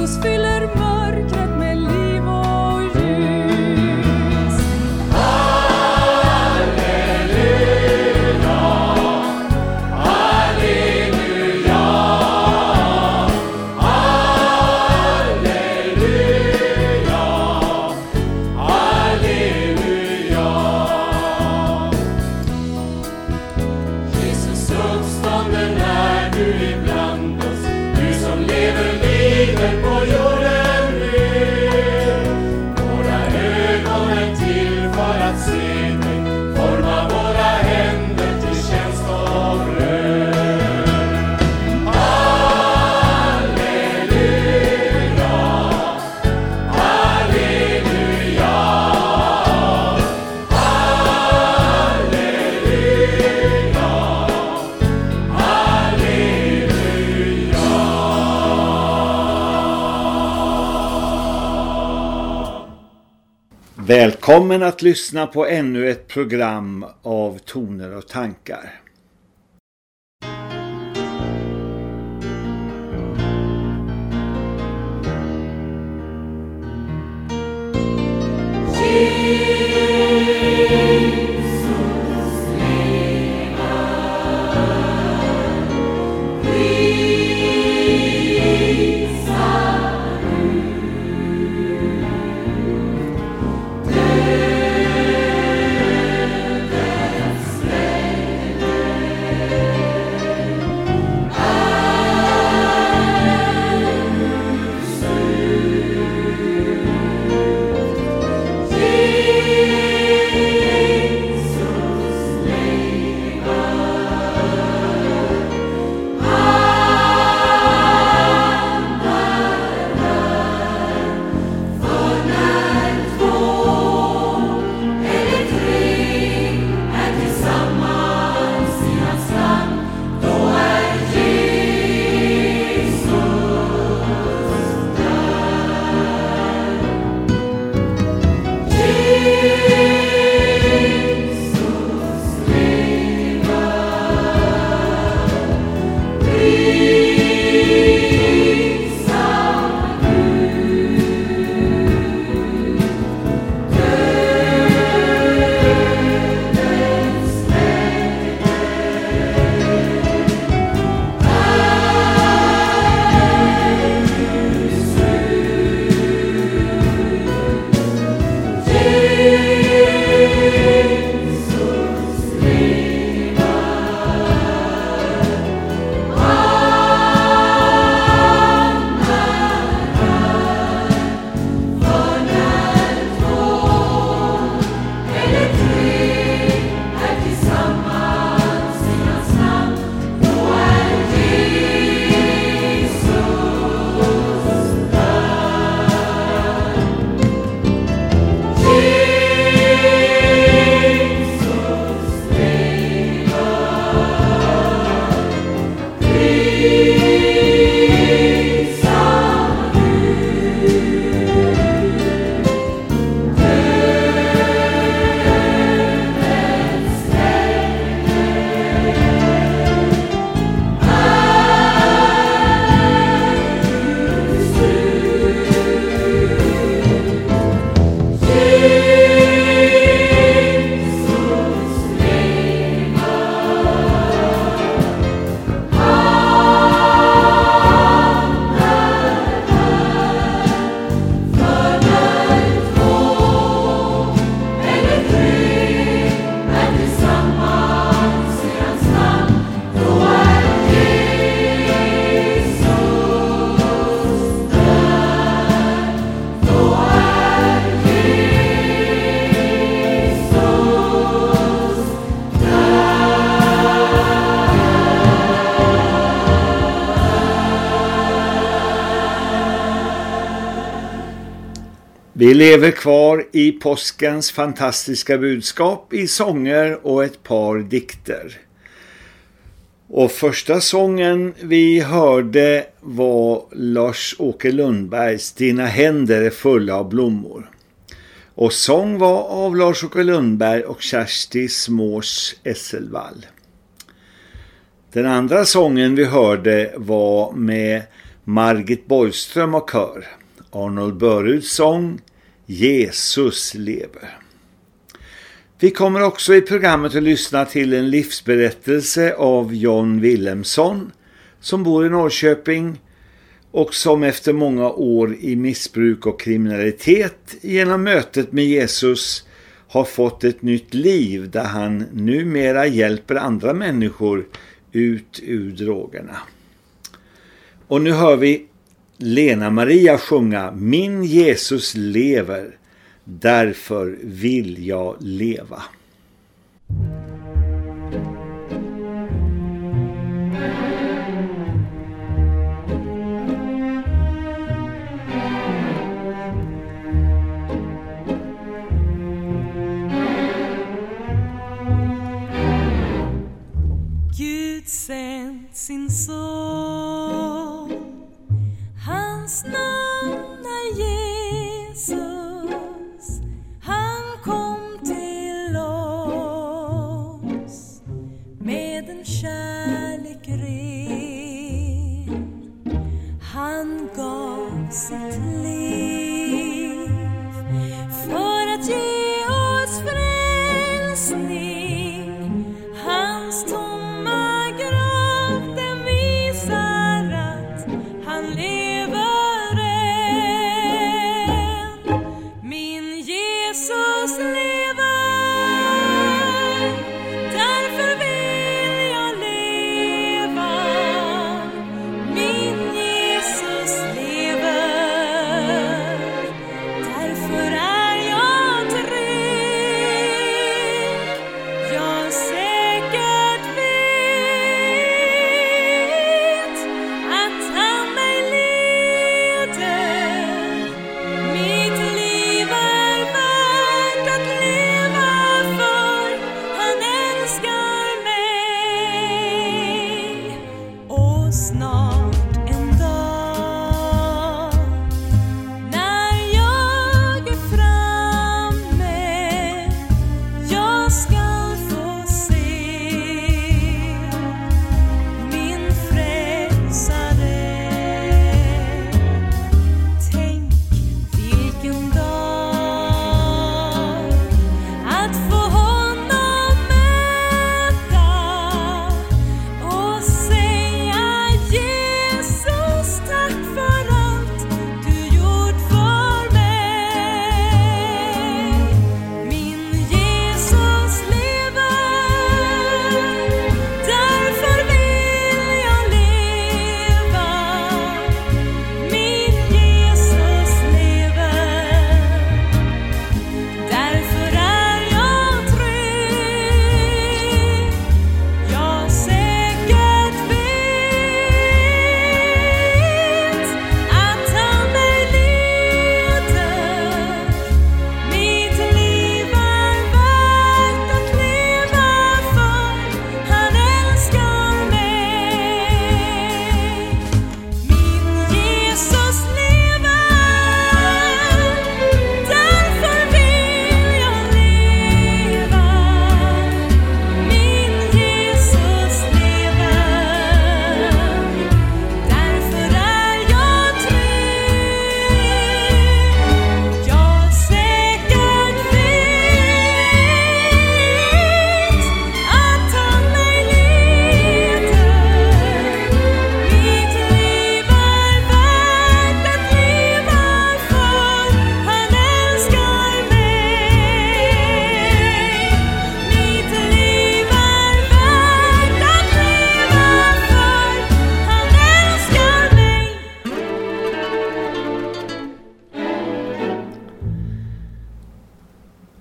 Jesus fyller mörkret. Välkommen att lyssna på ännu ett program av Toner och tankar. Lever kvar i påskens fantastiska budskap i sånger och ett par dikter. Och första sången vi hörde var Lars-Åke Lundbergs Dina händer är fulla av blommor. Och sång var av Lars-Åke Lundberg och Kersti Smås Esselvall. Den andra sången vi hörde var med Margit Borgström och kör. Arnold Böruds sång Jesus lever. Vi kommer också i programmet att lyssna till en livsberättelse av John Willemsson som bor i Norrköping och som efter många år i missbruk och kriminalitet genom mötet med Jesus har fått ett nytt liv där han numera hjälper andra människor ut ur drogerna. Och nu hör vi Lena Maria sjunga Min Jesus lever, därför vill jag leva. Gud sänd sin son Hans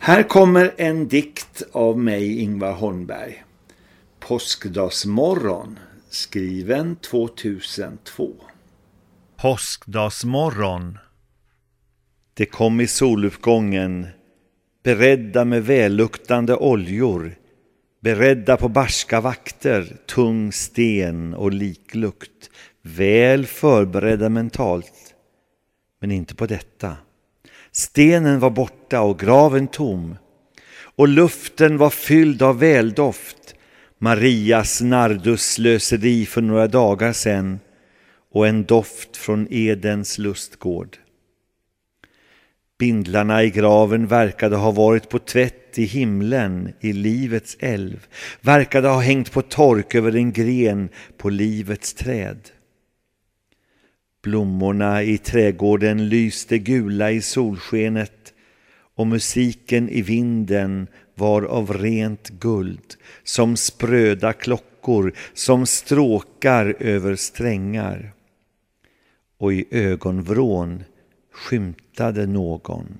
Här kommer en dikt av mig Ingvar Holmberg. Påskdagsmorgon, skriven 2002. Påskdagsmorgon. Det kom i soluppgången, beredda med välluktande oljor, beredda på barska vakter, tung sten och liklukt, väl förberedda mentalt, men inte på detta. Stenen var borta och graven tom, och luften var fylld av väldoft, Marias nardusslöseri för några dagar sedan och en doft från Edens lustgård. Bindlarna i graven verkade ha varit på tvätt i himlen, i livets älv, verkade ha hängt på tork över en gren på livets träd. Blommorna i trädgården lyste gula i solskenet och musiken i vinden var av rent guld, som spröda klockor, som stråkar över strängar. Och i ögonvrån skymtade någon.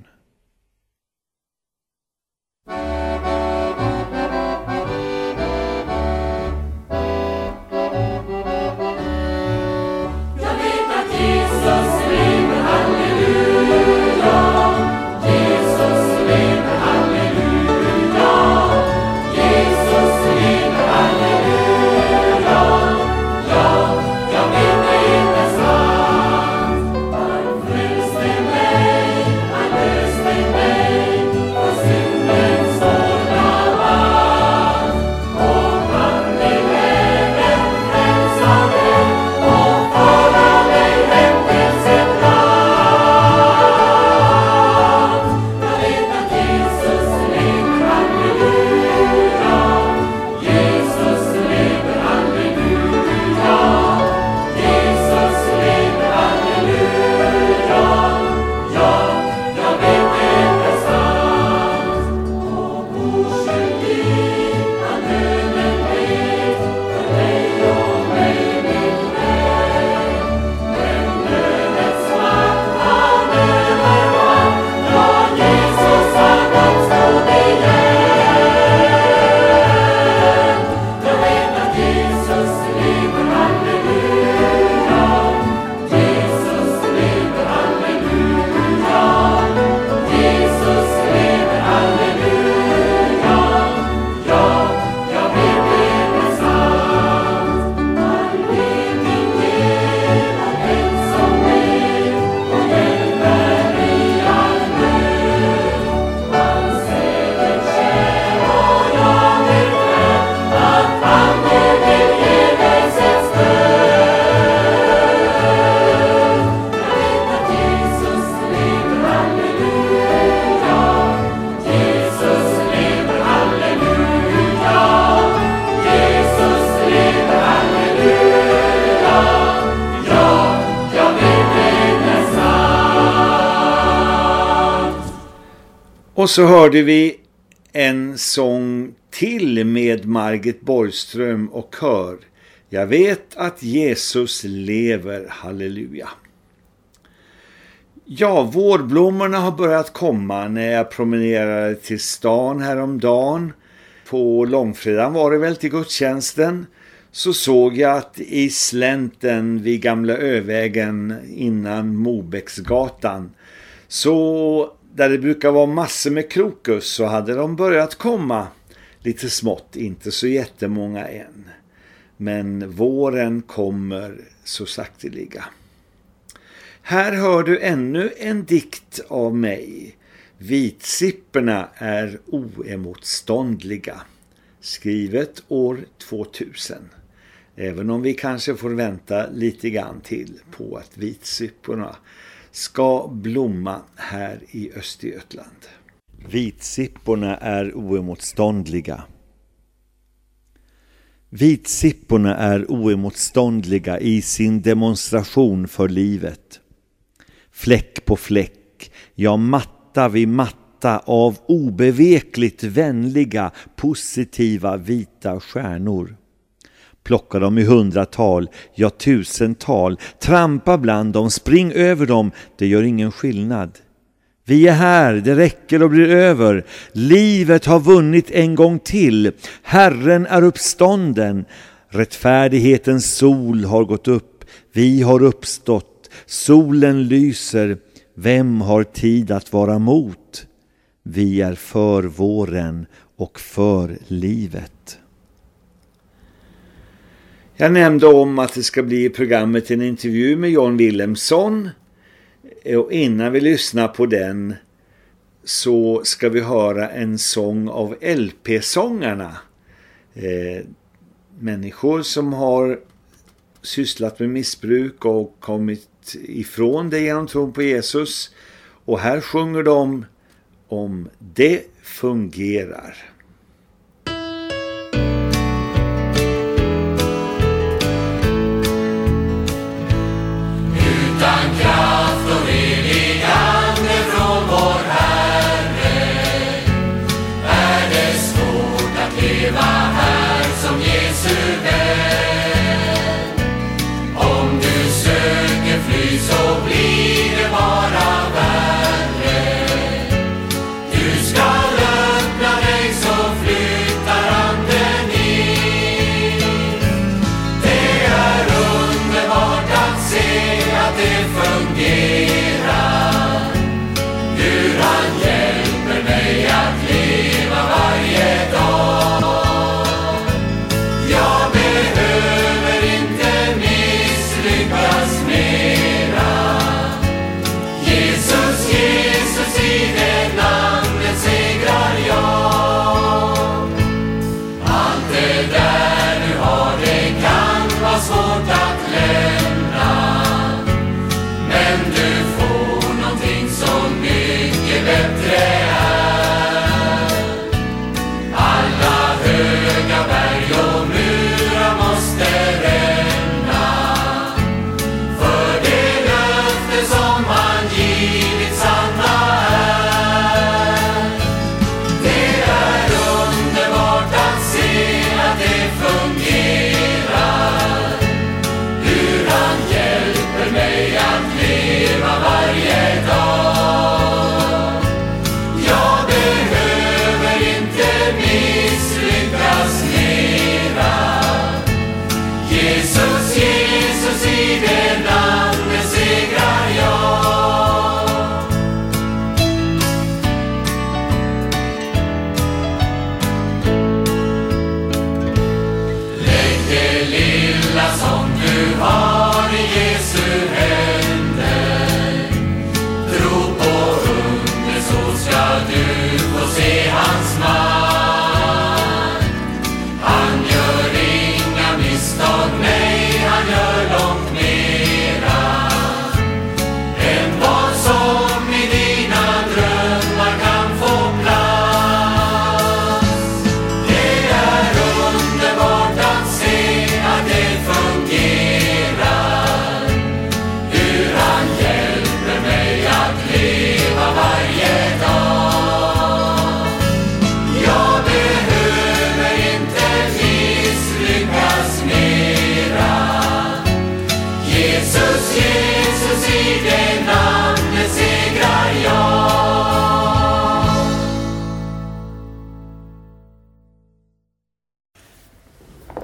Och så hörde vi en sång till med Margit Borgström och kör. Jag vet att Jesus lever, halleluja. Ja, vårblommorna har börjat komma när jag promenerade till stan häromdagen. På långfredagen var det väl till gudstjänsten. Så såg jag att i slänten vid Gamla Övägen innan Mobäcksgatan så där det brukar vara massor med krokus så hade de börjat komma lite smått, inte så jättemånga än. Men våren kommer så sakteliga. Här hör du ännu en dikt av mig. Vitsipporna är oemotståndliga. Skrivet år 2000. Även om vi kanske får vänta lite grann till på att vitsipporna ska blomma här i Östergötland. Vitsipporna är oemotståndliga. Vitsipporna är oemotståndliga i sin demonstration för livet. Fläck på fläck, ja matta vid matta av obevekligt vänliga, positiva vita stjärnor. Plocka dem i hundratal, ja tusental, trampa bland dem, spring över dem, det gör ingen skillnad. Vi är här, det räcker och blir över. Livet har vunnit en gång till. Herren är uppstånden. Rättfärdighetens sol har gått upp. Vi har uppstått. Solen lyser. Vem har tid att vara mot? Vi är för våren och för livet. Jag nämnde om att det ska bli i programmet en intervju med John Willemsson. Och innan vi lyssnar på den så ska vi höra en sång av LP-sångarna. Eh, människor som har sysslat med missbruk och kommit ifrån det genom tron på Jesus. Och här sjunger de om det fungerar.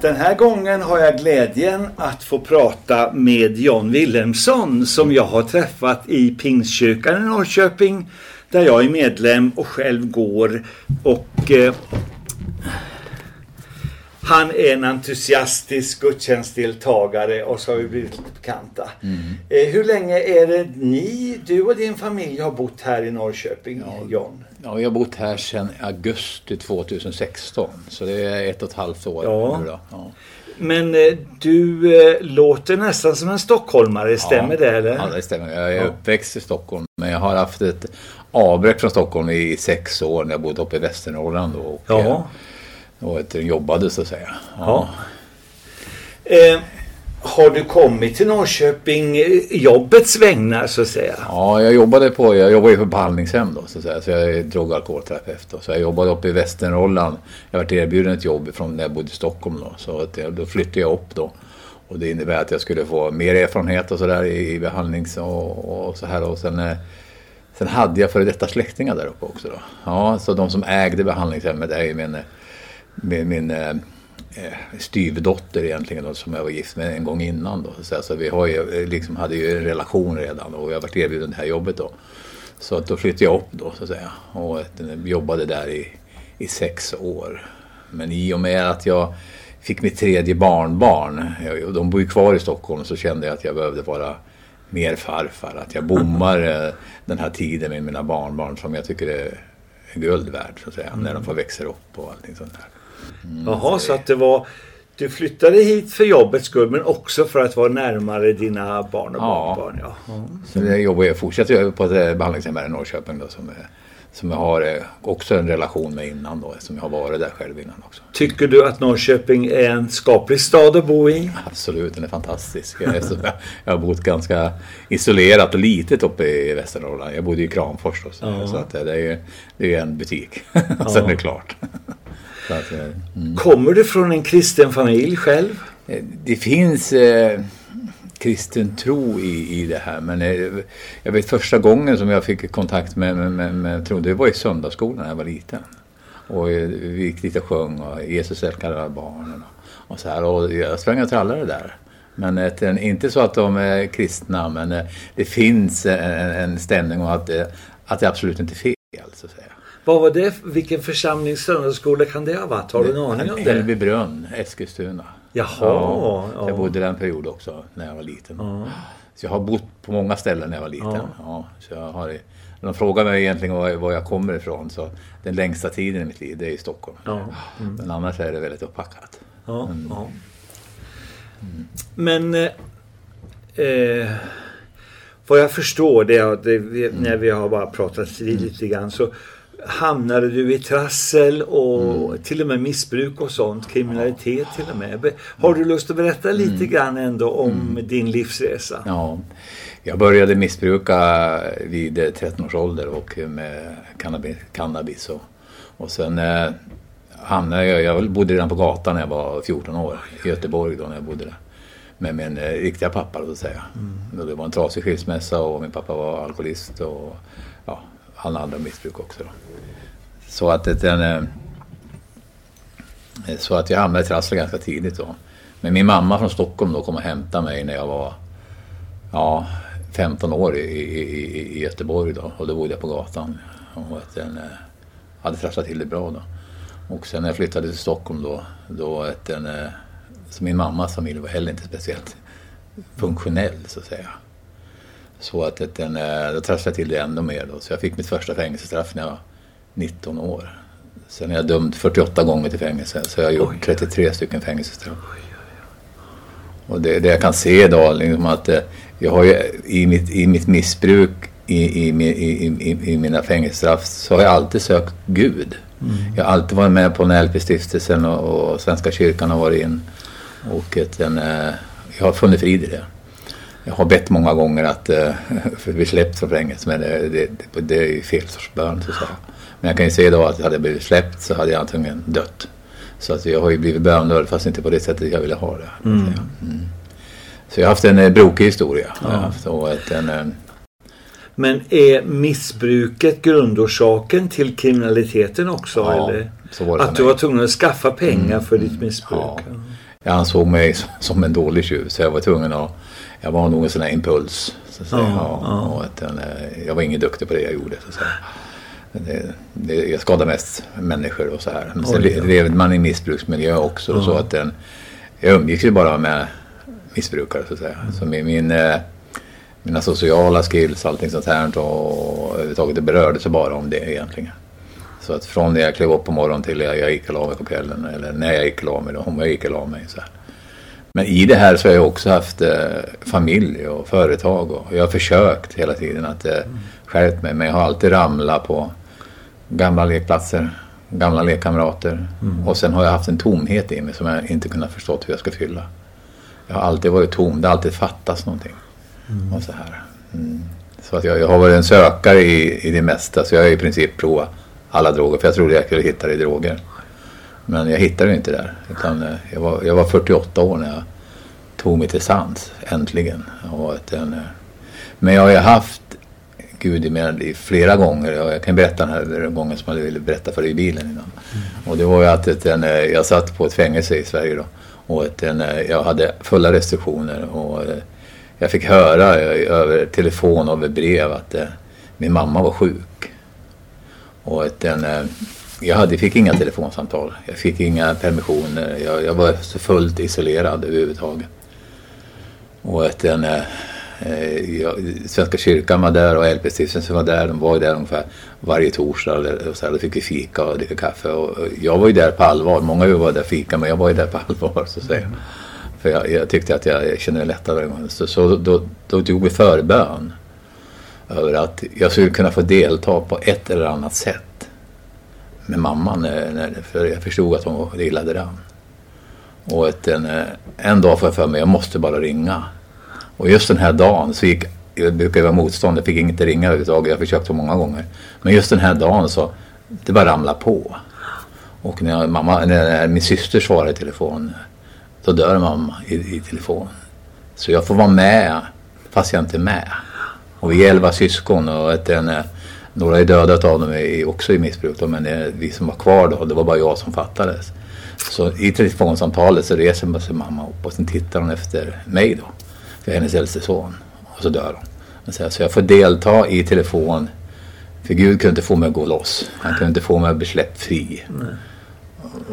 Den här gången har jag glädjen att få prata med John Wilhelmsson som jag har träffat i Pingstkyrkan i Norrköping där jag är medlem och själv går och eh, han är en entusiastisk gudstjänstdeltagare och så har vi blivit lite bekanta. Eh, hur länge är det ni, du och din familj har bott här i Norrköping, John? Ja, vi har bott här sedan augusti 2016. Så det är ett och ett halvt år Ja. nu då. Ja. Men eh, du eh, låter nästan som en stockholmare, stämmer ja. det eller? Ja, det stämmer. Jag är Ja. uppväxt i Stockholm. Men jag har haft ett avbräck från Stockholm i sex år när jag bodde uppe i Västernorrland. då Och, Ja. eh, och jobbade så att säga. Ja. Eh, har du kommit till Norrköping eh, jobbets vägnar så att säga? Ja, jag jobbade på, jag jobbade ju på behandlingshem då så att säga. Så jag är drog och alkoholterapeut då. Så jag jobbade uppe i Västernorrland. Jag varit erbjuden ett jobb från när jag bodde i Stockholm då. Så att jag, då flyttade jag upp då. Och det innebär att jag skulle få mer erfarenhet och sådär i, i behandlings och, och så här. Och sen, eh, sen hade jag före detta släktingar där uppe också då. Ja, så de som ägde behandlingshemmet är ju min, eh, min, min Eh, styvdotter egentligen då, som jag var gift med en gång innan. Då. Så, så vi har ju, eh, liksom, hade ju en relation redan och jag varit erbjuden det här jobbet då. Så att då flyttade jag upp då så att säga och eh, jobbade där i, i sex år. Men i och med att jag fick mitt tredje barnbarn, och de bor ju kvar i Stockholm, så kände jag att jag behövde vara mer farfar. Att jag bommar den här tiden med mina barnbarn som jag tycker är guld värd så att säga. Mm. När de får växa upp och allting sånt där. Mm, Jaha, så att det var... Du flyttade hit för jobbets skull men också för att vara närmare dina barn och ja. barnbarn. Ja. Mm. Så jag jobbar, jag fortsätter på ett behandlingshem här i Norrköping då, som som jag har eh, också en relation med innan då, som jag har varit där själv innan också. Tycker du att Norrköping är en skaplig stad att bo i? Absolut, den är fantastisk. Jag, är så, jag har bott ganska isolerat och litet uppe i Västernorrland. Jag bodde i Kramfors då, så, ja. så att det är ju det är en butik. Ja. Sen är det klart. Mm. Kommer du från en kristen familj själv? Eh, det finns... Eh, kristen tro i, i det här. Men eh, jag vet första gången som jag fick kontakt med, med, med, med tro, det var i söndagsskolan när jag var liten. Och eh, vi gick dit och sjöng och Jesus älskar alla barnen och, och så här. Och jag sprang och trallade där. Men ett, inte så att de är kristna, men det finns en, en stämning och att, att det absolut inte är fel. Så att säga. Vad var det? Vilken församling söndagsskola kan det ha varit? Har du en aning om det? Hällbybrunn, Eskilstuna. Jaha. Ja, ja. Jag bodde där en period också när jag var liten. Ja. Så jag har bott på många ställen när jag var liten. Ja. ja så jag har, de frågar mig egentligen var, var jag kommer ifrån. Så den längsta tiden i mitt liv det är i Stockholm. Mm. Men annars är det väldigt uppackat. Ja. Mm. Mm. Men eh, eh, vad jag förstår det, det när vi har bara pratat lite grann så hamnade du i trassel och mm. till och med missbruk och sånt, kriminalitet till och med. Har du lust att berätta lite mm. grann ändå om mm. din livsresa? Ja, jag började missbruka vid 13 års ålder och med cannabis, cannabis och, och sen eh, hamnade jag, jag bodde redan på gatan när jag var 14 år i Göteborg då när jag bodde där med min eh, riktiga pappa så att säga. Mm. Det var en trasig skilsmässa och min pappa var alkoholist och ja, han hade missbruk också. Då. Så att det, den, eh, så att jag hamnade i trassel ganska tidigt då. Men min mamma från Stockholm då kom och hämtade mig när jag var ja, 15 år i, i, i Göteborg då. Och då bodde jag på gatan. Och att den, eh, hade trasslat till det bra då. Och sen när jag flyttade till Stockholm då, då att den, eh, så min mammas familj var heller inte speciellt funktionell så att säga. Så att den, då trasslade jag till det ännu mer då. Så jag fick mitt första fängelsestraff när jag var 19 år. Sen är jag dömd 48 gånger till fängelse. Så jag har gjort 33 stycken fängelsestraff. Och det, det jag kan se idag, liksom att eh, jag har ju i mitt, i mitt missbruk i, i, i, i, mina fängelsestraff så har jag alltid sökt Gud. Mm. Jag har alltid varit med på när LP-stiftelsen och, och, Svenska kyrkan har varit in. Och ett, en, eh, jag har funnit frid i det. Jag har bett många gånger att uh, bli släppt från fängelse men det, det, det, är ju fel sorts bön så att säga. Men jag kan ju se då att hade jag blivit släppt så hade jag antagligen dött. Så att jag har ju blivit bönhörd fast inte på det sättet jag ville ha det. Mm. Mm. Så jag har haft en eh, brokig historia. Ja. haft, ett, en, eh, men är missbruket grundorsaken till kriminaliteten också? Ja, eller? att du var tvungen att skaffa pengar mm. för ditt missbruk? Ja. Jag ansåg mig som en dålig tjuv så jag var tvungen att... Jag var nog en sån här impuls. Så att säga. Ja, ja. Och att, eh, jag var ingen duktig på det jag gjorde. Så att säga. Det, det, jag skadar mest människor och så här. Men sen levde man i missbruksmiljö också. Mm. Så att den, jag umgicks ju bara med missbrukare så att säga. Mm. Så min, min, eh, mina sociala skills och allting sånt här och överhuvudtaget det berörde sig bara om det egentligen. Så att från när jag klev upp på morgonen till jag, jag gick och la mig på kvällen eller när jag gick och la mig, om jag gick och la mig. Så här. Men i det här så har jag också haft eh, familj och företag och jag har försökt hela tiden att eh, skärpa mig. Men jag har alltid ramlat på gamla lekplatser, gamla lekkamrater. Mm. Och sen har jag haft en tomhet i mig som jag inte kunnat förstå hur jag ska fylla. Jag har alltid varit tom, det har alltid fattats någonting. Mm. Och så här. Mm. Så att jag, jag, har varit en sökare i, i det mesta så jag har i princip provat alla droger för jag trodde jag skulle hitta det i droger. Men jag hittade det inte där. Utan eh, jag, var, jag var 48 år när jag tog mig till sans, äntligen. En, eh, men jag har ju haft Gud i, med, i flera gånger. Jag kan berätta den här gången som jag ville berätta för dig i bilen innan. Mm. Och det var ju att ett, en, jag satt på ett fängelse i Sverige då. Och ett, en, jag hade fulla restriktioner. Och jag fick höra över telefon och över brev att min mamma var sjuk. Och ett, en, jag hade, fick inga telefonsamtal. Jag fick inga permissioner. Jag, jag var fullt isolerad överhuvudtaget. Och att den... eh, eh jag, Svenska kyrkan var där och LP-stiftelsen var där. De var där ungefär varje torsdag. Och så här, då fick vi fika och dricka kaffe. Och jag var ju där på allvar. Många var där fika men jag var ju där på allvar så att säga. För jag, jag tyckte att jag, jag kände mig lättare. Så, så då, då tog vi förbön. Över att jag skulle kunna få delta på ett eller annat sätt med mamman. När, för jag förstod att hon gillade den. Och ett, en, eh, en dag får jag för mig, jag måste bara ringa. Och just den här dagen så gick, jag brukar ju vara motstånd, jag fick inte ringa överhuvudtaget, jag har försökt så många gånger. Men just den här dagen så, det bara ramlade på. Och när, jag, mamma, när min syster svarar i telefon, då dör mamma i, i telefon. Så jag får vara med, fast jag inte är med. Och vi är elva syskon och ett, en, eh, några är döda av dem är också i missbruk då, men det, vi som var kvar då, det var bara jag som fattades. Så i telefonsamtalet så reser sig mamma upp och sen tittar hon efter mig då. För hennes äldste son. Och så dör hon. Så jag får delta i telefon. För Gud kunde inte få mig att gå loss. Han kunde inte få mig att bli släppt fri. Nej.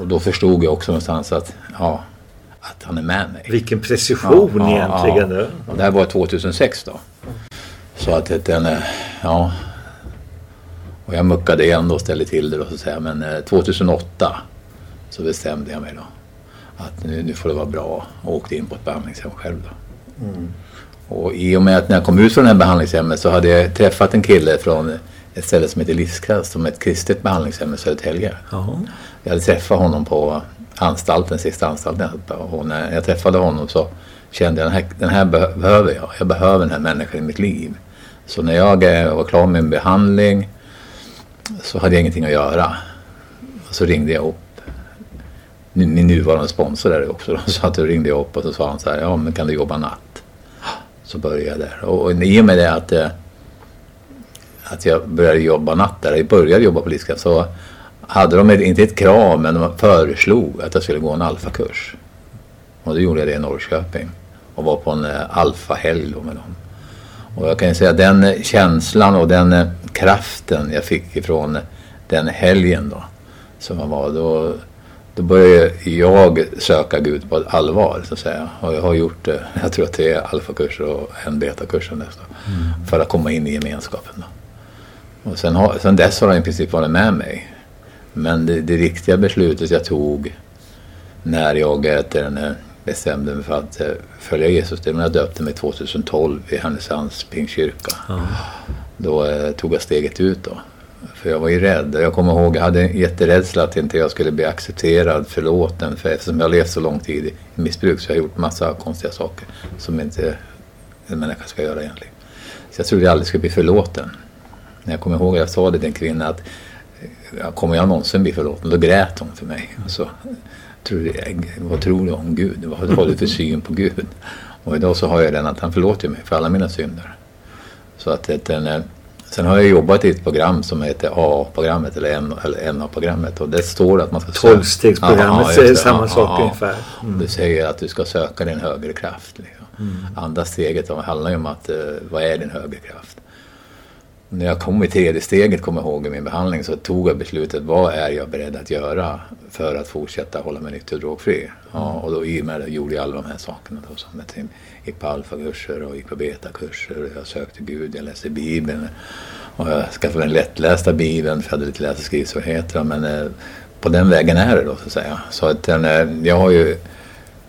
Och då förstod jag också någonstans att, ja, att han är med mig. Vilken precision ja, egentligen. Ja, ja. det här var 2006 då. Så att den, ja. Och jag muckade igen då och ställde till det då så att säga. Men 2008 eh, så bestämde jag mig då att nu, nu får det vara bra och åkte in på ett behandlingshem själv då. Mm. Och i och med att när jag kom ut från det här behandlingshemmet så hade jag träffat en kille från ett ställe som heter Livskraft som är ett kristet behandlingshem i Södertälje. Jag hade träffat honom på anstalten, sista anstalten. Och när jag träffade honom så kände jag den här, den här behöver jag. Jag behöver den här människan i mitt liv. Så när jag eh, var klar med min behandling så hade jag ingenting att göra. Och så ringde jag upp min nuvarande sponsor där också. Då, så att då ringde jag upp och så sa han så här, ja men kan du jobba natt? Så började jag där. Och, och i och med det att, eh, att jag började jobba natt där, jag började jobba på Liska, så hade de inte ett krav men de föreslog att jag skulle gå en alfakurs. Och då gjorde jag det i Norrköping och var på en eh, alfahelg med dem. Och jag kan ju säga att den känslan och den eh, kraften jag fick ifrån den helgen då som jag var då då började jag söka Gud på allvar så att säga. Och jag har gjort det, jag tror att det är alfakurser och en betakursen nästan. Mm. För att komma in i gemenskapen. Då. Och sen, har, sen dess har han i princip varit med mig. Men det, det riktiga beslutet jag tog när jag den, bestämde mig för att eh, följa Jesus, det när jag döpte mig 2012 i Härnösands pingstkyrka. Mm. Då eh, tog jag steget ut då. För jag var ju rädd. Jag kommer ihåg, jag hade en jätterädsla att inte jag skulle bli accepterad, förlåten. För eftersom jag har levt så lång tid i missbruk så har jag gjort massa konstiga saker som inte en människa ska göra egentligen. Så jag trodde jag aldrig skulle bli förlåten. När jag kommer ihåg, jag sa det till en kvinna att kommer jag någonsin bli förlåten? Då grät hon för mig. Så, vad tror du om Gud? Vad har du för syn på Gud? Och idag så har jag den att han förlåter mig för alla mina synder. Så att den, Sen har jag jobbat i ett program som heter A-programmet eller NA-programmet och det står att man ska söka... Tolvstegsprogrammet ja, säger samma sak ja, ungefär. Mm. Det säger att du ska söka din högre kraft. Liksom. Mm. Andra steget handlar ju om att uh, vad är din högre kraft? När jag kom i tredje steget, kommer jag ihåg i min behandling, så tog jag beslutet vad är jag beredd att göra för att fortsätta hålla mig nykter och drogfri. Ja, och då i och med det gjorde jag alla de här sakerna. Då, som jag gick på alfakurser och gick på betakurser. Jag sökte Gud, jag läste Bibeln. Och jag skaffade den lättlästa Bibeln för jag hade lite läs och skrivsvårigheter. Men eh, på den vägen är det då så att säga. Så att, eh, jag har ju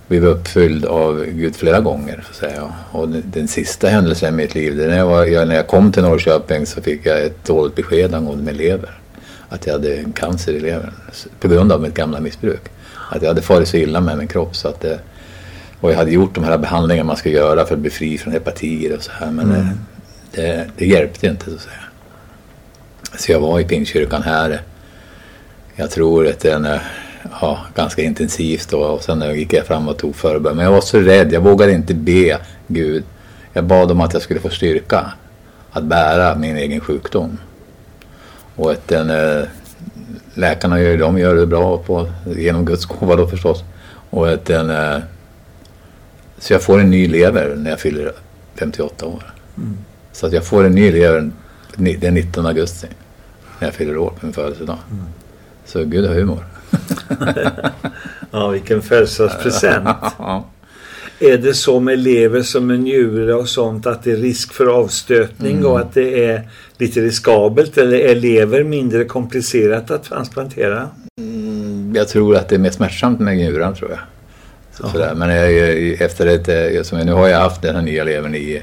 blivit uppfylld av Gud flera gånger. Så att säga. Och den, den sista händelsen i mitt liv, det när, jag var, jag, när jag kom till Norrköping så fick jag ett dåligt besked angående min lever. Att jag hade cancer i levern på grund av mitt gamla missbruk. Att jag hade farit så illa med min kropp så att det, och jag hade gjort de här behandlingarna man ska göra för att bli fri från hepatier och så här. Men mm. det, det, det, hjälpte inte så att säga. Så jag var i Pingstkyrkan här. Jag tror att den ja, ganska intensivt då och sen gick jag fram och tog förbön. Men jag var så rädd, jag vågade inte be Gud. Jag bad om att jag skulle få styrka. att bära min egen sjukdom. Och att den, eh, läkarna gör, de gör det bra på, genom Guds gåva då förstås. Och att den, eh, så jag får en ny lever när jag fyller 58 år. Så att jag får en ny lever den 19 augusti när jag fyller år på min födelsedag. Så Gud har humor. Ja, vilken födelsedagspresent. Är det så med lever som en njure och sånt att det är risk för avstötning Mm. och att det är lite riskabelt eller är lever mindre komplicerat att transplantera? Jag tror att det är mer smärtsamt med njuran tror jag. Så, sådär. Men jag, jag, efter ett, eh, som jag, nu har jag haft den här nya levern i,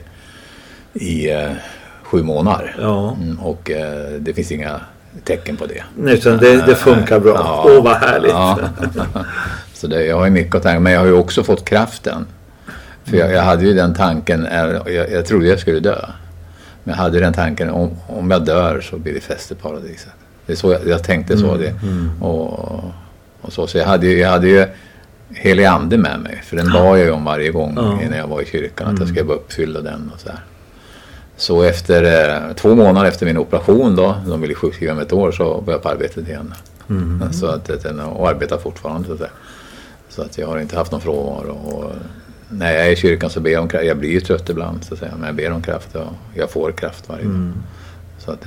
i eh, sju månader. Ja, Mm, och eh, det finns inga tecken på det. Utan det, det funkar bra. Ja. Åh, vad härligt. Ja. Så det, jag har ju mycket att tänka men jag har ju också fått kraften. För jag, jag hade ju den tanken, jag, jag trodde jag skulle dö. Men jag hade den tanken, om, om jag dör så blir det fest i paradiset. Det är så jag, jag tänkte så. Det. Och, och så, så jag hade ju, jag hade ju helig ande med mig. För den bad jag ju om varje gång Ja. innan jag var i kyrkan. Att jag skulle vara uppfylld av den och så här. Så efter eh, två månader efter min operation då, de ville sjukskriva mig ett år, så var jag på arbetet igen. Så att, att, och arbetar fortfarande. Så att, säga. så att jag har inte haft någon frånvaro. Och när jag är i kyrkan så ber jag om kraft. Jag blir ju trött ibland så att säga, men jag ber om kraft och jag får kraft varje dag. Så att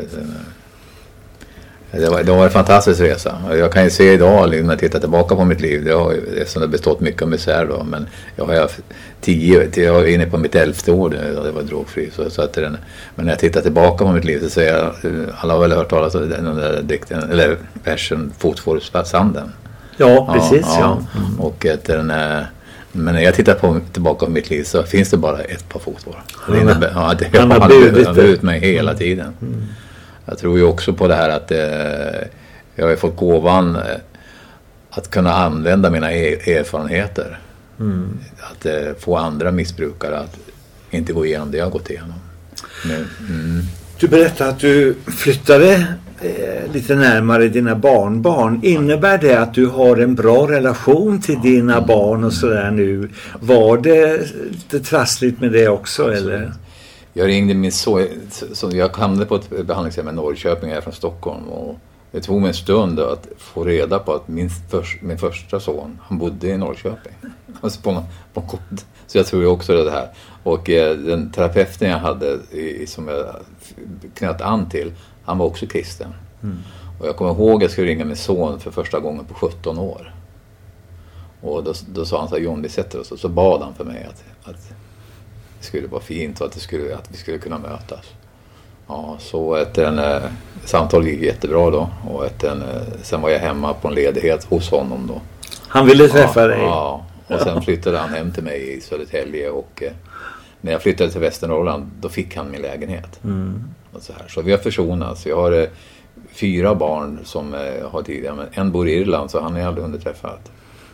det, var, det var en fantastisk resa. Jag kan ju se idag när jag tittar tillbaka på mitt liv, det har, eftersom det har bestått mycket av misär då, men jag har haft tio, jag är inne på mitt elfte år och det var drogfri. Så, så att den, men när jag tittar tillbaka på mitt liv så säger jag, alla har väl hört talas om den där dikten, eller versen Fotspårsanden. Ja, precis ja. Och att den, eh, men när jag tittar på, tillbaka på mitt liv så finns det bara ett par fotspår. Han ja, det, han har burit mig hela tiden. Jag tror ju också på det här att eh, jag har fått gåvan eh, att kunna använda mina e- erfarenheter. Att eh, få andra missbrukare att inte gå igenom det jag har gått igenom. Men, mm. Du berättade att du flyttade eh, lite närmare dina barnbarn. Innebär det att du har en bra relation till dina barn och sådär nu? Var det lite trassligt med det också eller? Jag ringde min son, så jag hamnade på ett behandlingshem i Norrköping, jag är från Stockholm. Och det tog mig en stund att få reda på att min, förs, min första son, han bodde i Norrköping. Alltså på, på. Så jag tror ju också det här. Och eh, den terapeuten jag hade, i, som jag knöt an till, han var också kristen. Och jag kommer ihåg att jag skulle ringa min son för första gången på 17 år. Och då, då sa han så här, John vi sätter oss. Och så bad han för mig att, att skulle vara fint och att, det skulle, att vi skulle kunna mötas. Ja, så ett, en, eh, samtalet gick jättebra då och ett, en, eh, sen var jag hemma på en ledighet hos honom då. Han ville träffa ja, dig? Ja, och sen flyttade han hem till mig i Södertälje och eh, när jag flyttade till Västernorrland då fick han min lägenhet. Och så, här. så vi har försonats. Jag har eh, fyra barn som eh, har tidigare, men en bor i Irland så han är aldrig hunnit träffat.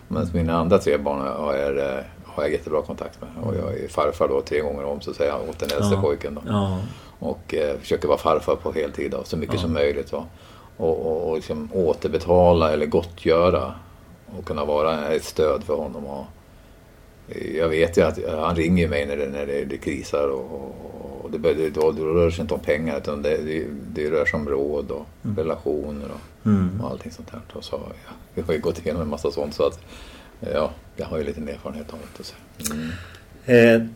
Men mina andra tre barn har, är, eh, har jag jättebra kontakt med. Och jag är farfar då tre gånger om så att säga åt den äldste Ja. pojken. Då. Ja. Och eh, försöker vara farfar på heltid då, så mycket som möjligt. Va? Och, och, och liksom återbetala eller gottgöra och kunna vara ett stöd för honom. Och, jag vet ju att han ringer mig när det, när det, det krisar och, och det, bör- då, då rör det sig inte om pengar utan det, det, det rör sig om råd och relationer och, och allting sånt här. Och så, ja, vi har ju gått igenom en massa sånt så att ja, jag har ju lite erfarenhet av det. Så. Mm. Eh,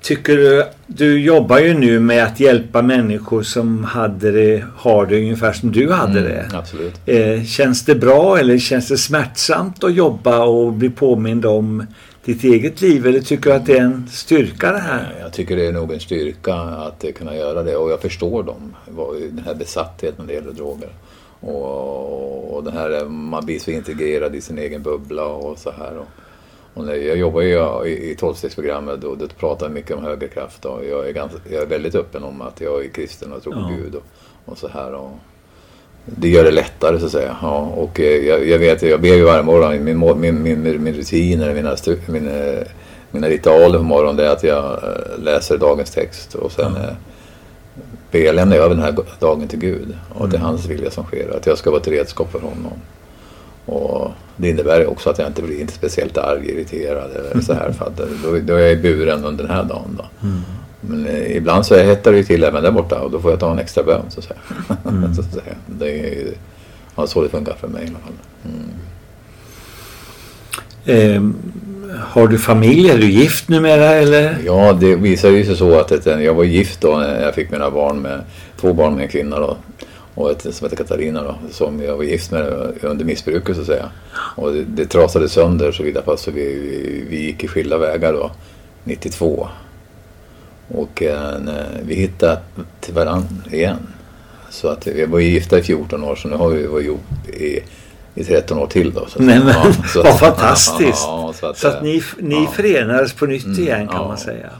tycker du, du jobbar ju nu med att hjälpa människor som hade det, har det ungefär som du hade det. Mm, absolut. Eh, känns det bra eller känns det smärtsamt att jobba och bli påmind om ditt eget liv? Eller tycker du att det är en styrka det här? Jag tycker det är nog en styrka att kunna göra det och jag förstår dem. Den här besattheten när det gäller droger. Och, och den här, man blir så integrerad i sin egen bubbla och så här. Och, och när jag jobbar ju i, tolvstegsprogrammet och det pratar mycket om högre kraft och jag är, ganska, jag är väldigt öppen om att jag är kristen och tror på Ja. Gud och, och så här. Och, det gör det lättare så att säga. Ja, och eh, jag, jag vet, jag ber ju varje morgon, min, min, min, min rutin, eller mina, stu, min, eh, mina ritualer på morgonen är att jag eh, läser dagens text och sen ber jag lämna över den här dagen till Gud. Och det är hans vilja som sker, att jag ska vara ett redskap för honom. Och det innebär också att jag inte blir inte speciellt arg, irriterad eller så här. För att då, då är jag i buren under den här dagen. Då. Men eh, ibland så hettar det ju till även där borta och då får jag ta en extra bön så att säga. så att säga. Det är ju ja, så det funkar för mig i alla fall. Mm. Eh, har du familj? Är du gift numera eller? Ja, det visade ju sig så att ett, jag var gift då när jag fick mina barn med två barn med en kvinna då. Och ett som heter Katarina då, som jag var gift med under missbruket så att säga. Och det, det trasade sönder så vidare fast vi, vi, vi gick i skilda vägar då, 92. Och eh, vi hittade till varandra igen. Så att vi var gifta i 14 år så nu har vi varit ihop i i 13 år till då. Så Nej, men, ja, så, vad fantastiskt! Ja, så att, så att ni, ni ja. förenades på nytt mm, igen kan man säga.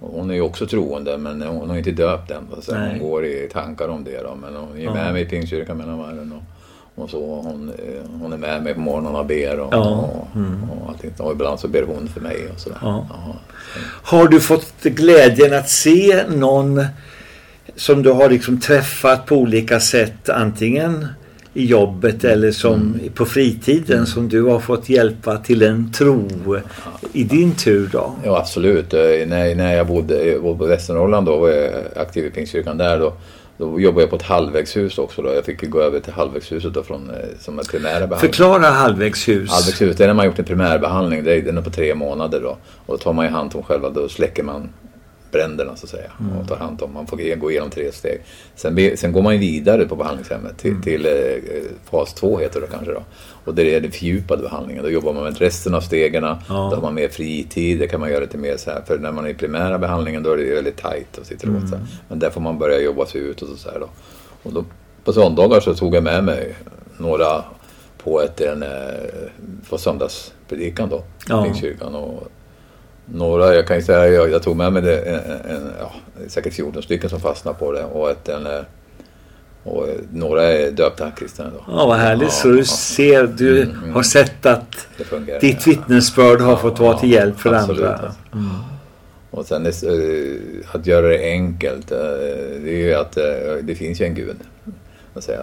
Hon är ju också troende men hon har inte döpt än. Så hon går i tankar om det då. Men hon är med mig i Pingstkyrkan mellan varven. Och, och så. Hon, eh, hon är med mig på morgonen och ber och, och, mm. och allting. Och ibland så ber hon för mig och sådär. Så. Har du fått glädjen att se någon som du har liksom träffat på olika sätt antingen i jobbet eller som mm. på fritiden som du har fått hjälpa till en tro i din tur då? Ja absolut. Eh, när, när jag bodde, bodde på Västernorrland då var jag aktiv i Pingstkyrkan där då. Då jobbade jag på ett halvvägshus också. Då. Jag fick gå över till halvvägshuset då från, eh, som en primärbehandling. Förklara halvvägshus. Halvvägshus, det är när man gjort en primärbehandling. Det är, den är på tre månader då. Och då tar man i hand om själva, då släcker man bränderna så att säga. Mm. Och tar hand om. Man får gå igenom tre steg. Sen, sen går man vidare på behandlingshemmet till, mm. till eh, fas två heter det kanske då. Och det är den fördjupade behandlingen. Då jobbar man med resten av stegen. Ja. Då har man mer fritid. Det kan man göra lite mer så här. För när man är i primära behandlingen då är det väldigt tajt och sitter mm. åt. Så Men där får man börja jobba sig ut och så, så här då. Och då på söndagar så tog jag med mig några på ett, en, eh, på söndagspredikan då. Ja. kyrkan. Och några, jag kan ju säga, jag, jag tog med mig det, en, en, ja, säkert 14 stycken som fastnade på det och, ett, en, eh, och några är döpta kristna. Då. Ja, vad härligt. Ja, så du ser, du mm, mm. har sett att fungerar, ditt vittnesbörd har fått vara till hjälp för absolut, andra. Mm. Och sen eh, att göra det enkelt, eh, det är ju att det finns ju en gud. Säga,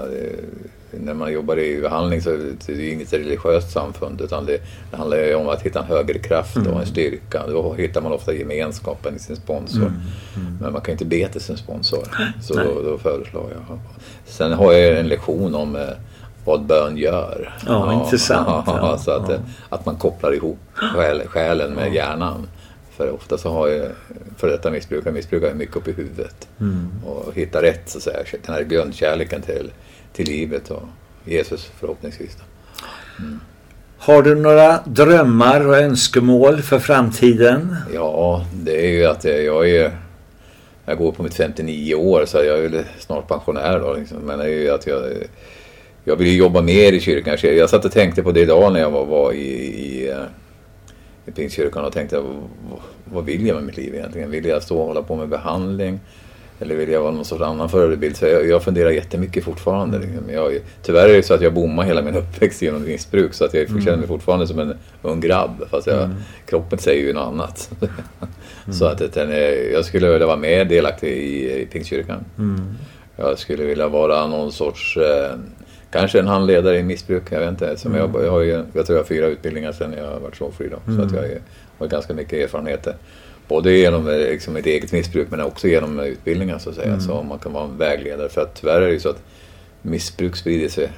när man jobbar i behandling så är det inget religiöst samfund utan det, det handlar ju om att hitta en högre kraft och en mm. styrka. Då hittar man ofta gemenskapen i sin sponsor. Mm. Mm. Men man kan inte be till sin sponsor. Så då, då, föreslår jag. Sen har jag en lektion om eh, vad bön gör. Ja, ja intressant. Ja, så att, ja. att man kopplar ihop själ, själen med hjärnan. För ofta så har ju för detta missbrukare missbrukare mycket upp i huvudet. Mm. Och hittar rätt så att säga, den här grundkärleken till till livet och Jesus förhoppningsvis. Mm. Har du några drömmar och önskemål för framtiden? Ja, det är ju att jag är jag går på mitt 59 år så jag är snart pensionär då. Liksom. Men det är ju att jag, jag vill jobba mer i kyrkan. Jag satt och tänkte på det idag när jag var, var i, i, eh, i Pingstkyrkan och tänkte vad, vad vill jag med mitt liv egentligen? Vill jag stå och hålla på med behandling? Eller vill jag vara någon sorts annan förebild? Så jag, jag funderar jättemycket fortfarande. Mm. Liksom. Jag, tyvärr är det så att jag bommar hela min uppväxt genom missbruk så att jag mm. känner mig fortfarande som en ung grabb. Fast jag, mm. kroppen säger ju något annat. mm. Så att jag skulle vilja vara mer delaktig i, i Pingstkyrkan. Mm. Jag skulle vilja vara någon sorts eh, Kanske en handledare i missbruk, jag vet inte. Som jag, jag, har ju, jag tror jag har fyra utbildningar sedan jag varit drogfri. Så att jag har ganska mycket erfarenheter. Både genom eh, liksom, ett eget missbruk men också genom utbildningar så att säga. Mm. Så man kan vara en vägledare. För att tyvärr är det ju så att missbruk sprider sig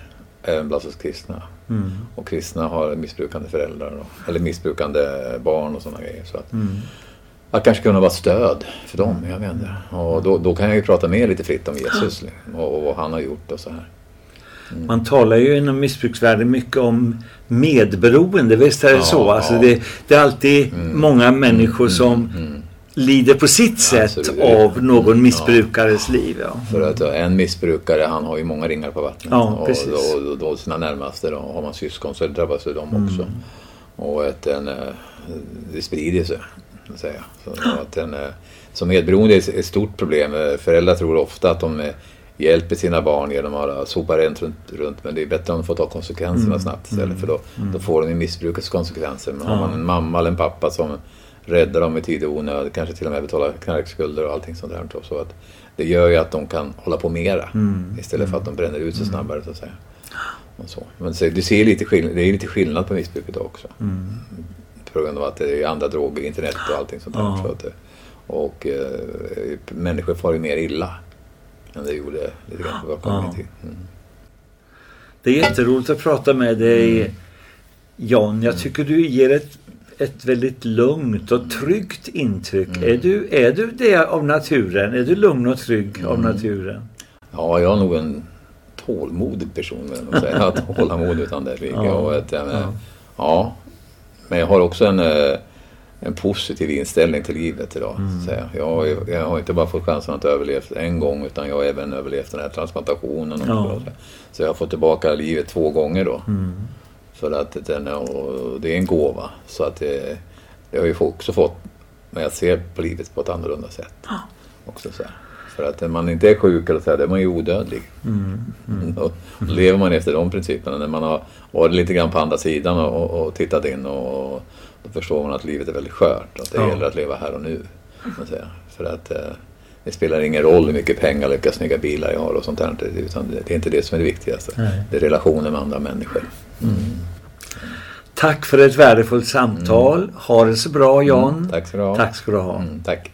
även bland oss kristna. Mm. Och kristna har missbrukande föräldrar då, eller missbrukande barn och sådana grejer. Så att, mm. att kanske kunna vara stöd för dem, jag vet inte. Och då, då kan jag ju prata mer lite fritt om Jesus och, och vad han har gjort och så här. Mm. Man talar ju inom missbruksvärlden mycket om medberoende, visst är det ja, så? Alltså ja. det, det, är alltid mm. många människor mm. som mm. lider på sitt sätt Absolut. av någon missbrukares liv. Ja. För att en missbrukare han har ju många ringar på vattnet. Ja, och, och, och, och sina närmaste då, har man syskon så drabbas ju de mm. också. Och att en, eh, det sprider sig. Säga. Så att en, eh, så medberoende är ett stort problem. Föräldrar tror ofta att de hjälper sina barn genom att sopa rent runt, runt. Men det är bättre om de får ta konsekvenserna mm. snabbt istället. Mm. För då, mm. då får de ju missbrukets konsekvenser. Men har man en mamma eller en pappa som räddar dem i tid och onöd, kanske till och med betalar knarkskulder och allting sånt där. Så att det gör ju att de kan hålla på mera mm. istället för att de bränner ut sig mm. snabbare så att säga. Och så. Men så, du ser lite skillnad, det är lite skillnad på missbruket också. Mm. På grund av att det är andra droger, internet och allting sånt där. Så att, Och eh, människor far ju mer illa det gjorde lite grann på tid. Mm. Det är jätteroligt att prata med dig Jan. Jag tycker du ger ett, ett väldigt lugnt och tryggt intryck. Är, du, är du det av naturen? Är du lugn och trygg av naturen? Ja, jag är nog en tålmodig person. jag har tålamod utan det. Ja. Och ett, ja. ja, men jag har också en, eh, en positiv inställning till livet idag. Mm. Jag, har, ju- jag har inte bara fått chansen att överleva en gång utan jag har även överlevt den här transplantationen. Och Ja. så. så jag har fått tillbaka livet två gånger då. Mm. För att den, är- och det är en gåva. Så att det, det har ju också fått mig att se på livet på ett annorlunda sätt. Också så här. För att när man inte är sjuk eller så här, då är man ju odödlig. Då lever man efter de principerna. När man har varit lite grann på andra sidan och, och, och tittat in och då förstår man att livet är väldigt skört. Att det Ja. gäller att leva här och nu. Man säga. För att eh, det spelar ingen roll hur mycket pengar eller vilka snygga bilar jag har och sånt där. Utan det, det är inte det som är det viktigaste. Nej. Det är relationer med andra människor. Tack för ett värdefullt samtal. Ha det så bra Jan. Mm, tack ska du ha. Tack ska du ha. Mm, tack.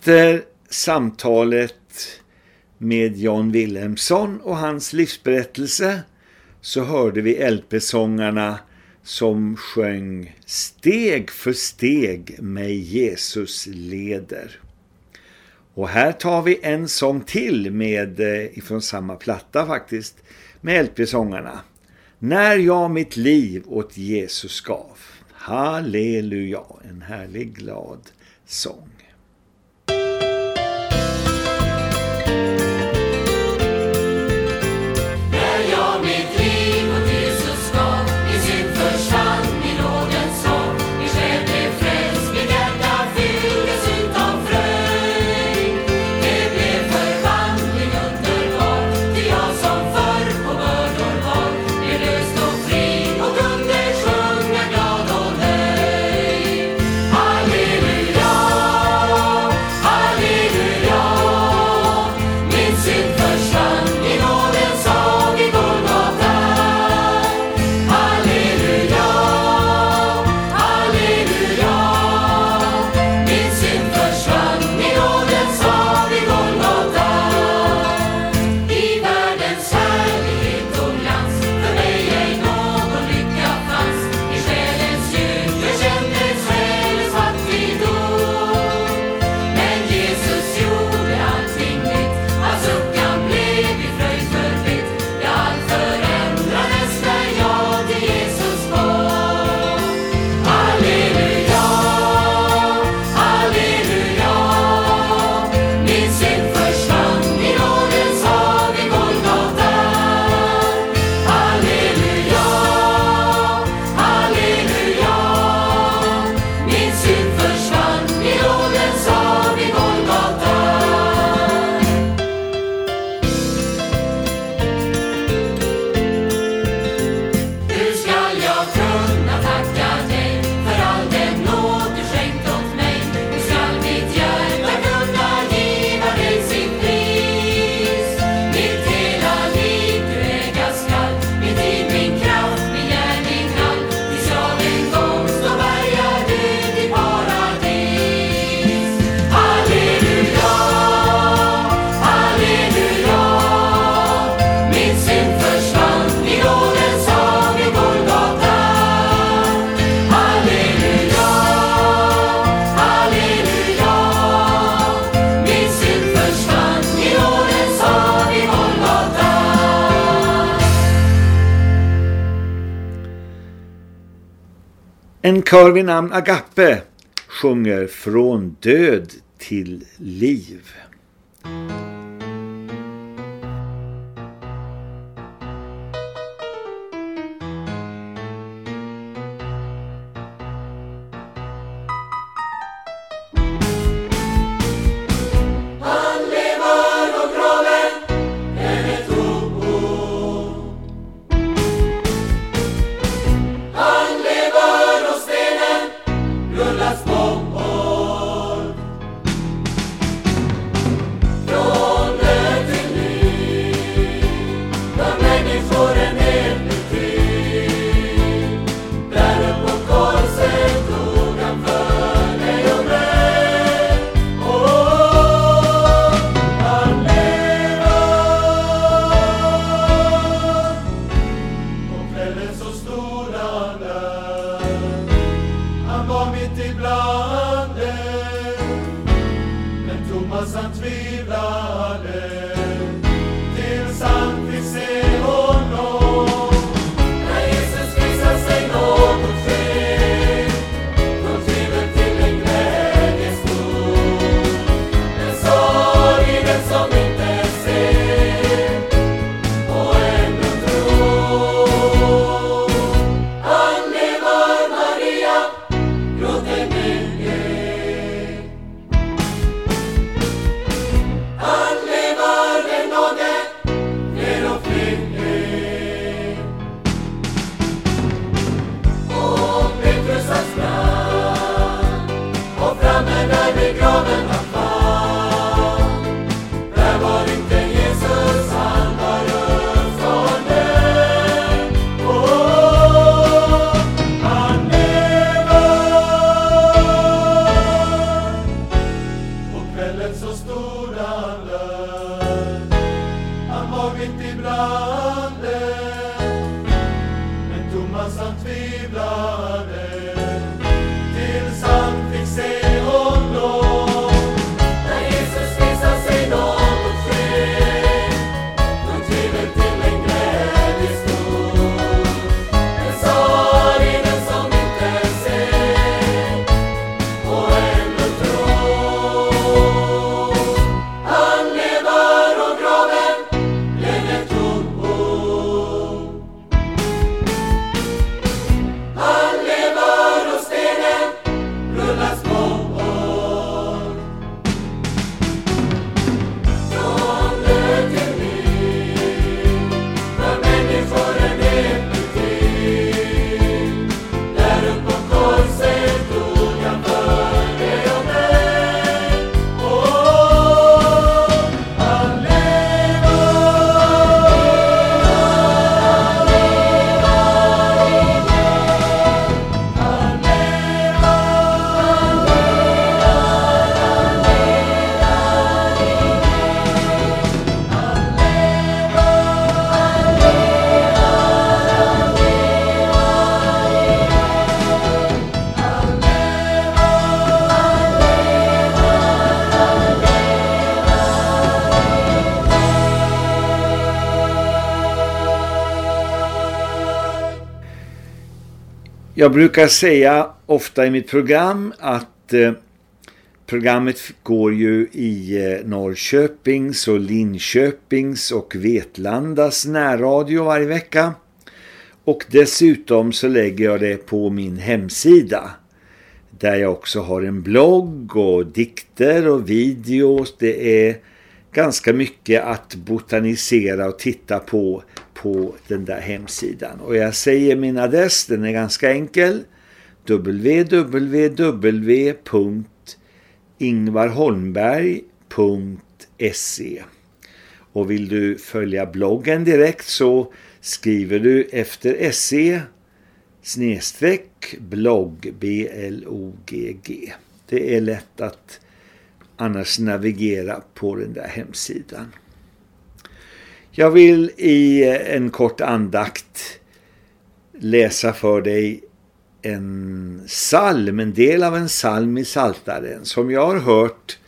Efter samtalet med Jan Wilhelmsson och hans livsberättelse så hörde vi LP-sångarna som sjöng Steg för steg mig Jesus leder. Och här tar vi en sång till med eh, ifrån samma platta faktiskt med LP-sångarna. När jag mitt liv åt Jesus gav. Halleluja, en härlig glad sång. En kör vid namn Agape sjunger Från död till liv. Jag brukar säga ofta i mitt program att eh, programmet går ju i eh, Norrköpings och Linköpings och Vetlandas närradio varje vecka. Och dessutom så lägger jag det på min hemsida. Där jag också har en blogg och dikter och videos. Det är ganska mycket att botanisera och titta på på den där hemsidan. Och jag säger min adress, den är ganska enkel. www.ingvarholmberg.se Och vill du följa bloggen direkt så skriver du efter SE snedstreck blogg B-L-O-G-G. Det är lätt att annars navigera på den där hemsidan. Jag vill i en kort andakt läsa för dig en salm, en del av en salm i Saltaren som jag har hört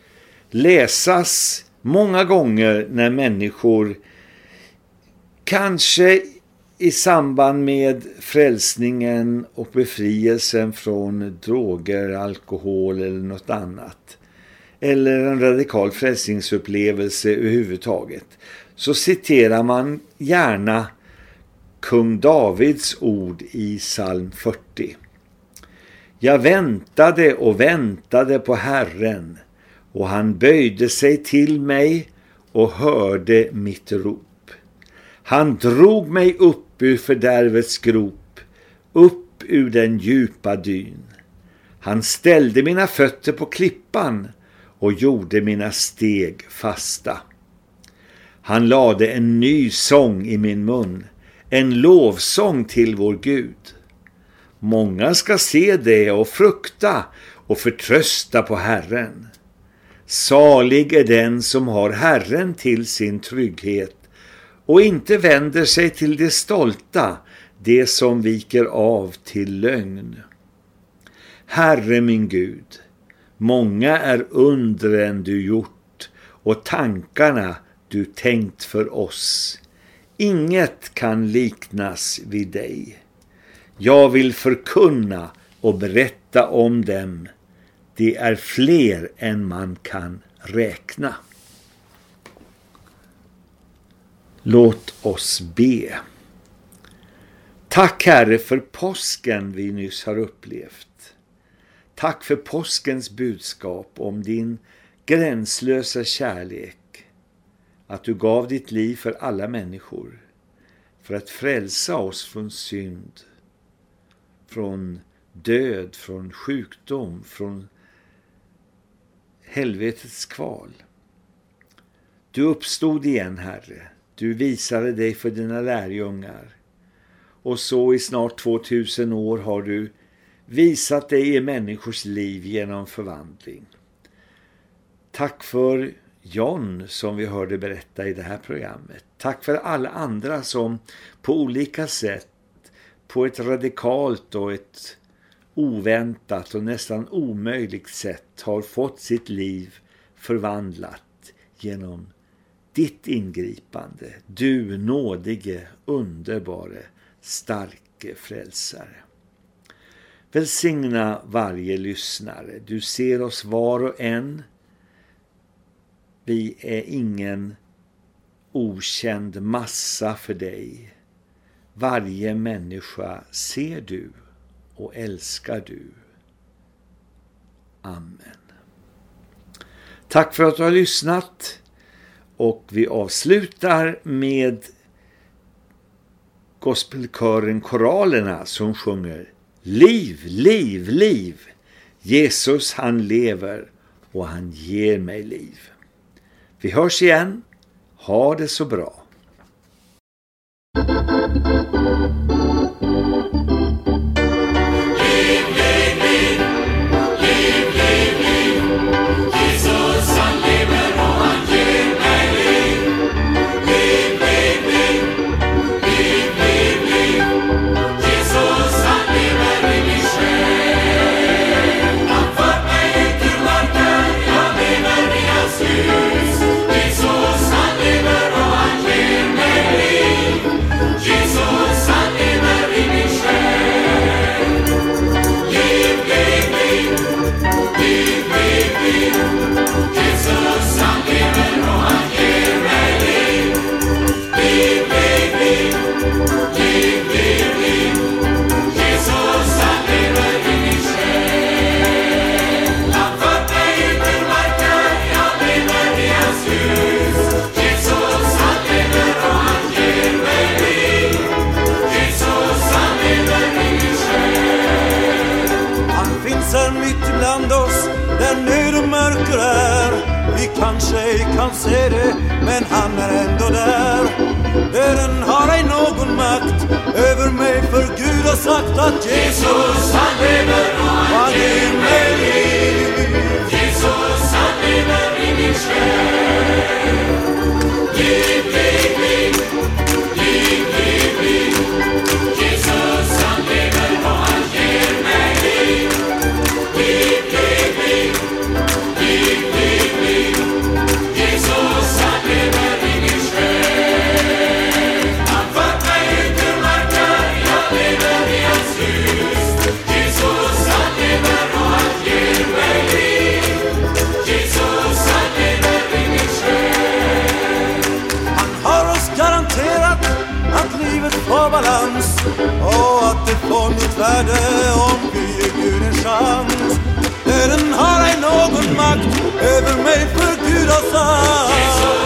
läsas många gånger när människor kanske i samband med frälsningen och befrielsen från droger, alkohol eller något annat eller en radikal frälsningsupplevelse överhuvudtaget så citerar man gärna kung Davids ord i psalm 40. Jag väntade och väntade på Herren och han böjde sig till mig och hörde mitt rop. Han drog mig upp ur fördärvets grop, upp ur den djupa dyn. Han ställde mina fötter på klippan och gjorde mina steg fasta. Han lade en ny sång i min mun, en lovsång till vår Gud. Många ska se det och frukta och förtrösta på Herren. Salig är den som har Herren till sin trygghet och inte vänder sig till det stolta, det som viker av till lögn. Herre min Gud, många är undren du gjort och tankarna du tänkt för oss. Inget kan liknas vid dig. Jag vill förkunna och berätta om dem. Det är fler än man kan räkna. Låt oss be. Tack Herre för påsken vi nyss har upplevt. Tack för påskens budskap om din gränslösa kärlek. Att du gav ditt liv för alla människor. För att frälsa oss från synd. Från död, från sjukdom, från helvetets kval. Du uppstod igen, Herre. Du visade dig för dina lärjungar. Och så i snart 2000 år har du visat dig i människors liv genom förvandling. Tack för John som vi hörde berätta i det här programmet. Tack för alla andra som på olika sätt, på ett radikalt och ett oväntat och nästan omöjligt sätt har fått sitt liv förvandlat genom ditt ingripande. Du nådige, underbare, starke frälsare. Välsigna varje lyssnare. Du ser oss var och en. Vi är ingen okänd massa för dig. Varje människa ser du och älskar du. Amen. Tack för att du har lyssnat och vi avslutar med gospelkören Koralerna som sjunger Liv, liv, liv. Jesus han lever och han ger mig liv. Vi hörs igen. Ha det så bra. Se det, men han är ändå där. Döden har ej någon makt över mig, för Gud har sagt att Jesus han lever någon makt